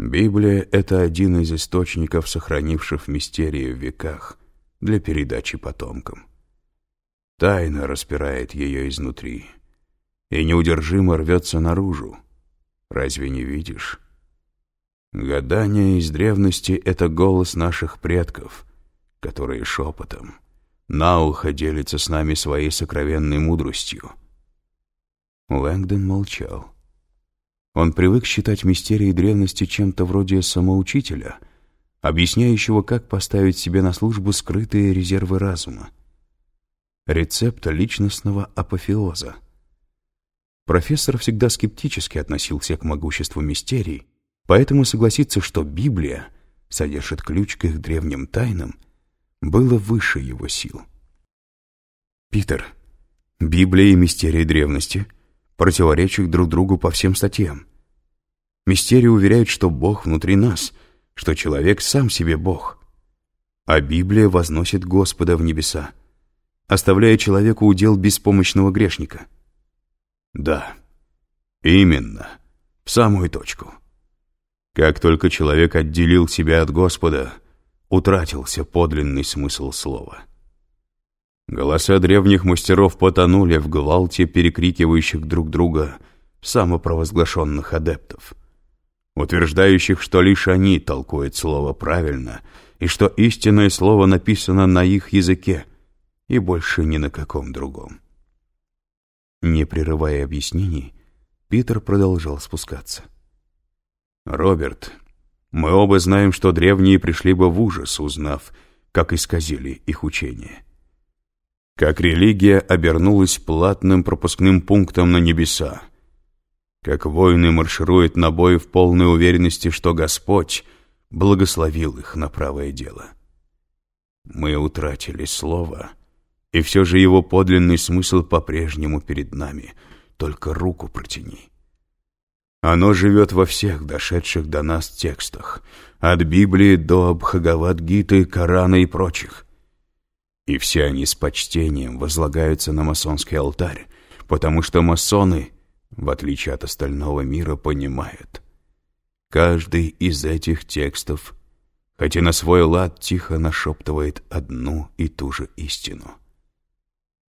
Библия — это один из источников, сохранивших мистерии в веках для передачи потомкам. Тайна распирает ее изнутри и неудержимо рвется наружу. Разве не видишь? Гадание из древности — это голос наших предков, которые шепотом, на ухо делятся с нами своей сокровенной мудростью. Лэнгдон молчал. Он привык считать мистерии древности чем-то вроде самоучителя, объясняющего, как поставить себе на службу скрытые резервы разума. Рецепта личностного апофеоза. Профессор всегда скептически относился к могуществу мистерий, поэтому согласиться, что Библия содержит ключ к их древним тайнам, было выше его сил. Питер, Библия и мистерии древности — противоречат друг другу по всем статьям. Мистерии уверяют, что Бог внутри нас, что человек сам себе Бог. А Библия возносит Господа в небеса, оставляя человеку удел беспомощного грешника. Да, именно, в самую точку. Как только человек отделил себя от Господа, утратился подлинный смысл слова — Голоса древних мастеров потонули в гвалте перекрикивающих друг друга самопровозглашенных адептов, утверждающих, что лишь они толкуют слово правильно и что истинное слово написано на их языке и больше ни на каком другом. Не прерывая объяснений, Питер продолжал спускаться. «Роберт, мы оба знаем, что древние пришли бы в ужас, узнав, как исказили их учение» как религия обернулась платным пропускным пунктом на небеса, как воины маршируют на бой в полной уверенности, что Господь благословил их на правое дело. Мы утратили слово, и все же его подлинный смысл по-прежнему перед нами, только руку протяни. Оно живет во всех дошедших до нас текстах, от Библии до Бхагавад-гиты, Корана и прочих — и все они с почтением возлагаются на масонский алтарь, потому что масоны, в отличие от остального мира, понимают. Каждый из этих текстов, хотя на свой лад тихо нашептывает одну и ту же истину.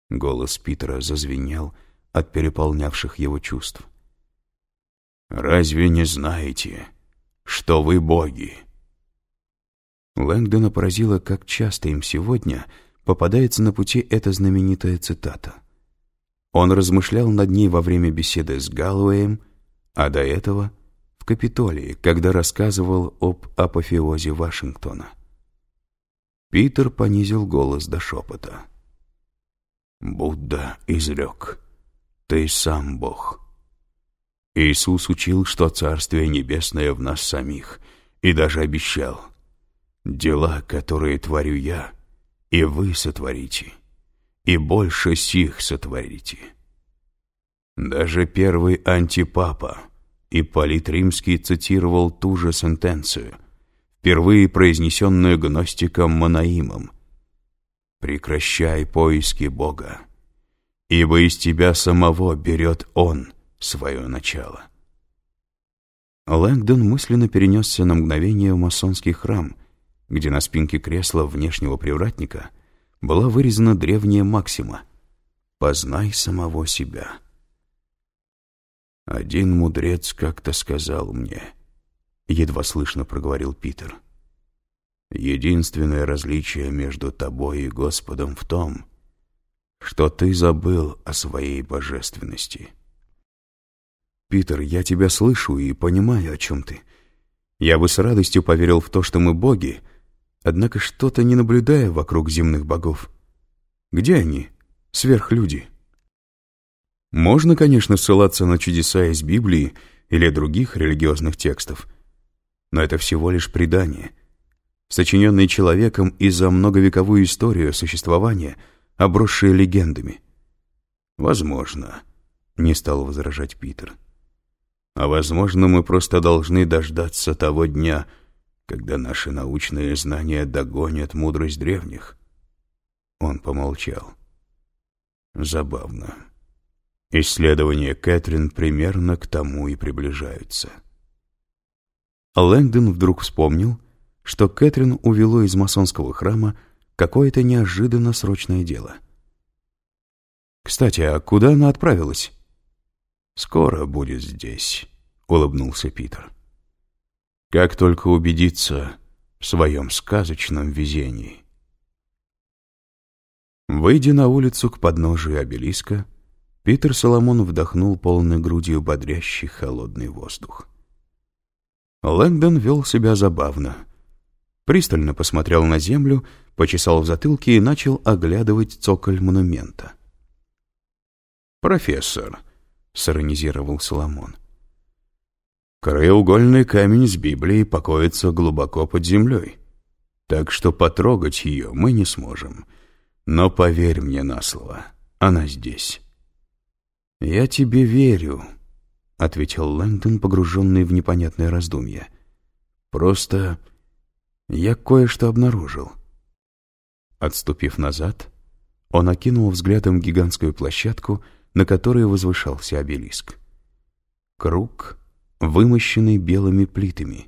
Голос Питера зазвенел от переполнявших его чувств. «Разве не знаете, что вы боги?» Лэнгдона поразило, как часто им сегодня — попадается на пути эта знаменитая цитата. Он размышлял над ней во время беседы с Галлоуэем, а до этого — в Капитолии, когда рассказывал об апофеозе Вашингтона. Питер понизил голос до шепота. «Будда изрек, ты сам Бог». Иисус учил, что Царствие Небесное в нас самих, и даже обещал, «Дела, которые творю я, — и вы сотворите, и больше сих сотворите. Даже первый антипапа Ипполит Римский цитировал ту же сентенцию, впервые произнесенную гностиком Манаимом. «Прекращай поиски Бога, ибо из тебя самого берет Он свое начало». Лэнгдон мысленно перенесся на мгновение в масонский храм, где на спинке кресла внешнего привратника была вырезана древняя максима «Познай самого себя». «Один мудрец как-то сказал мне», — едва слышно проговорил Питер, «единственное различие между тобой и Господом в том, что ты забыл о своей божественности». «Питер, я тебя слышу и понимаю, о чем ты. Я бы с радостью поверил в то, что мы боги, однако что-то не наблюдая вокруг земных богов. Где они, сверхлюди? Можно, конечно, ссылаться на чудеса из Библии или других религиозных текстов, но это всего лишь предание, сочиненное человеком и за многовековую историю существования, обросшие легендами. «Возможно», — не стал возражать Питер. «А возможно, мы просто должны дождаться того дня, — когда наши научные знания догонят мудрость древних. Он помолчал. Забавно. Исследования Кэтрин примерно к тому и приближаются. Лэнгдон вдруг вспомнил, что Кэтрин увело из масонского храма какое-то неожиданно срочное дело. «Кстати, а куда она отправилась?» «Скоро будет здесь», — улыбнулся Питер. «Как только убедиться в своем сказочном везении». Выйдя на улицу к подножию обелиска, Питер Соломон вдохнул полной грудью бодрящий холодный воздух. Лэнгдон вел себя забавно. Пристально посмотрел на землю, почесал в затылке и начал оглядывать цоколь монумента. «Профессор», — сиронизировал Соломон, — «краеугольный камень с Библией покоится глубоко под землей, так что потрогать ее мы не сможем». Но поверь мне на слово, она здесь. «Я тебе верю», — ответил Лэнгдон, погруженный в непонятное раздумье. «Просто я кое-что обнаружил». Отступив назад, он окинул взглядом гигантскую площадку, на которой возвышался обелиск. Круг, вымощенный белыми плитами.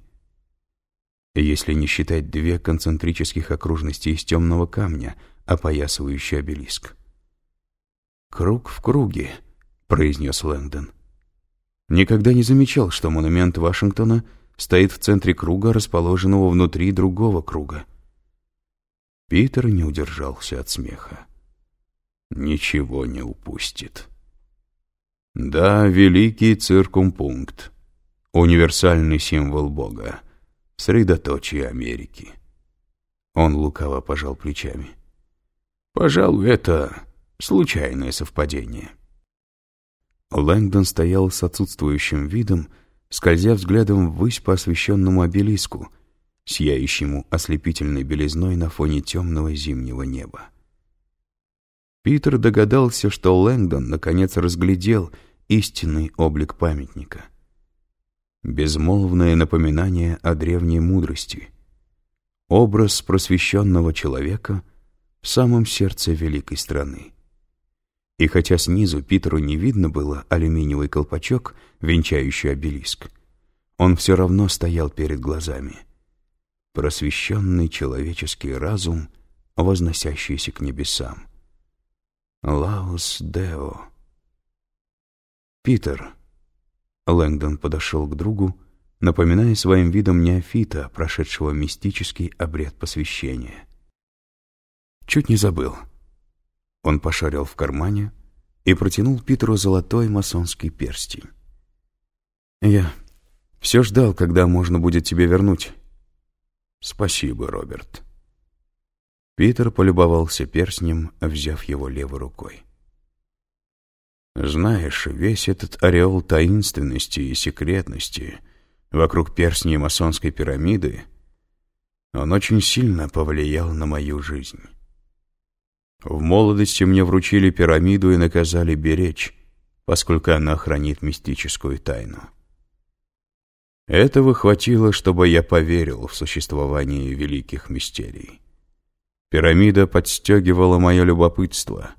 Если не считать две концентрических окружности из темного камня — опоясывающий обелиск. «Круг в круге», — произнес Лэндон. «Никогда не замечал, что монумент Вашингтона стоит в центре круга, расположенного внутри другого круга». Питер не удержался от смеха. «Ничего не упустит». «Да, великий циркумпункт, универсальный символ Бога, средоточие Америки». Он лукаво пожал плечами. Пожалуй, это случайное совпадение. Лэнгдон стоял с отсутствующим видом, скользя взглядом ввысь по освещенному обелиску, сияющему ослепительной белизной на фоне темного зимнего неба. Питер догадался, что Лэнгдон наконец разглядел истинный облик памятника. Безмолвное напоминание о древней мудрости. Образ просвещенного человека — в самом сердце великой страны. И хотя снизу Питеру не видно было алюминиевый колпачок, венчающий обелиск, он все равно стоял перед глазами. Просвещенный человеческий разум, возносящийся к небесам. Лаус Део. «Питер», — Лэнгдон подошел к другу, напоминая своим видом неофита, прошедшего мистический обряд посвящения — Чуть не забыл. Он пошарил в кармане и протянул Питеру золотой масонский перстень. «Я все ждал, когда можно будет тебе вернуть». «Спасибо, Роберт». Питер полюбовался перстнем, взяв его левой рукой. «Знаешь, весь этот ореол таинственности и секретности вокруг перстней масонской пирамиды, он очень сильно повлиял на мою жизнь». В молодости мне вручили пирамиду и наказали беречь, поскольку она хранит мистическую тайну. Этого хватило, чтобы я поверил в существование великих мистерий. Пирамида подстегивала мое любопытство,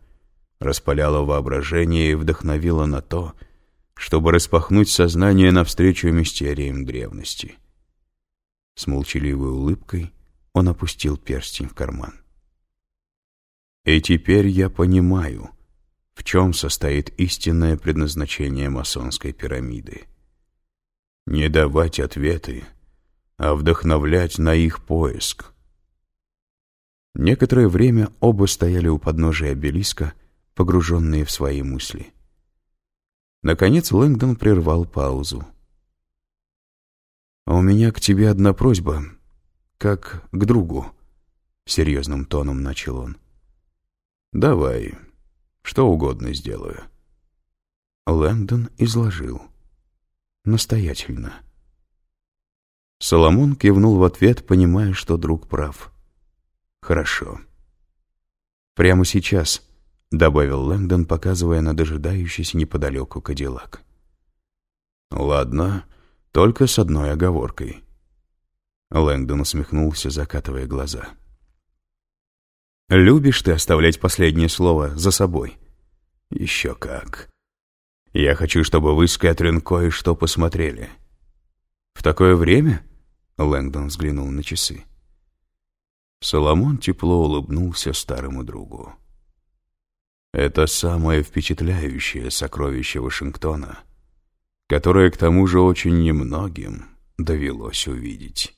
распаляла воображение и вдохновила на то, чтобы распахнуть сознание навстречу мистериям древности. С молчаливой улыбкой он опустил перстень в карман. И теперь я понимаю, в чем состоит истинное предназначение масонской пирамиды. Не давать ответы, а вдохновлять на их поиск. Некоторое время оба стояли у подножия обелиска, погруженные в свои мысли. Наконец Лэнгдон прервал паузу. «А у меня к тебе одна просьба, как к другу», — серьезным тоном начал он. «Давай, что угодно сделаю». Лэндон изложил. Настоятельно. Соломон кивнул в ответ, понимая, что друг прав. «Хорошо». «Прямо сейчас», — добавил Лэндон, показывая на дожидающийся неподалеку Кадиллак. «Ладно, только с одной оговоркой». Лэндон усмехнулся, закатывая глаза. Любишь ты оставлять последнее слово за собой? Еще как. Я хочу, чтобы вы с Кэтрин кое-что посмотрели. В такое время? Лэнгдон взглянул на часы. Соломон тепло улыбнулся старому другу. Это самое впечатляющее сокровище Вашингтона, которое к тому же очень немногим довелось увидеть.